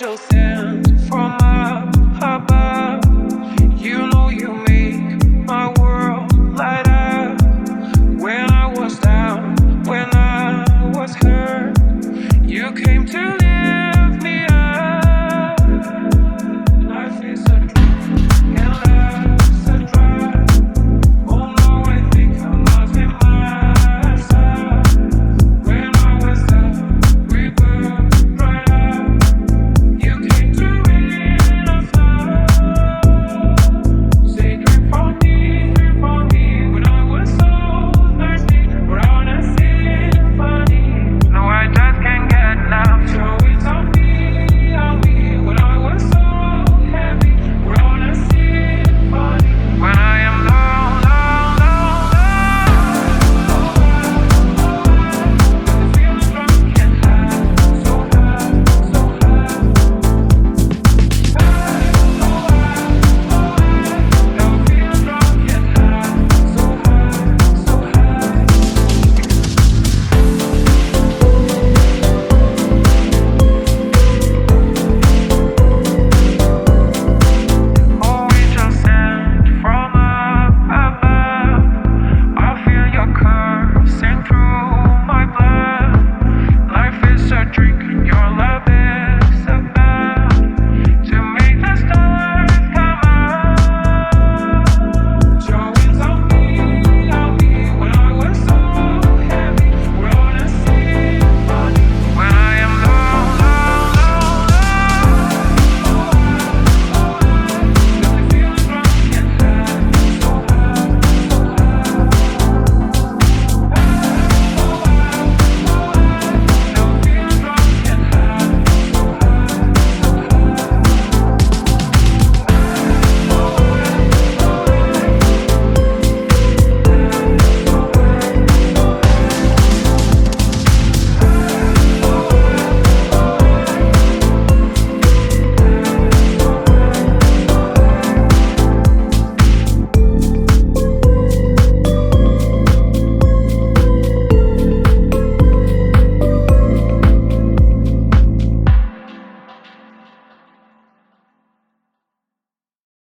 angel sent from my